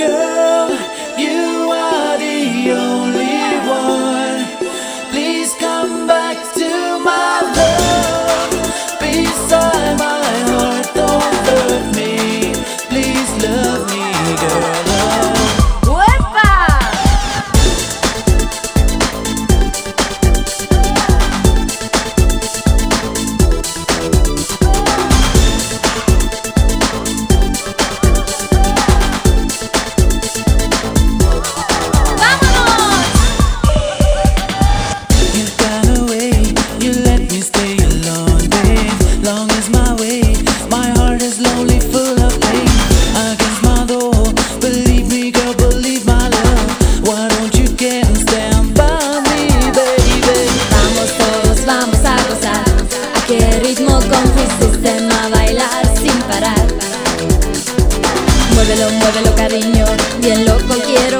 Good. tu tema, bailar sin parar. Muévelo, muévelo, cariño, bien loco quiero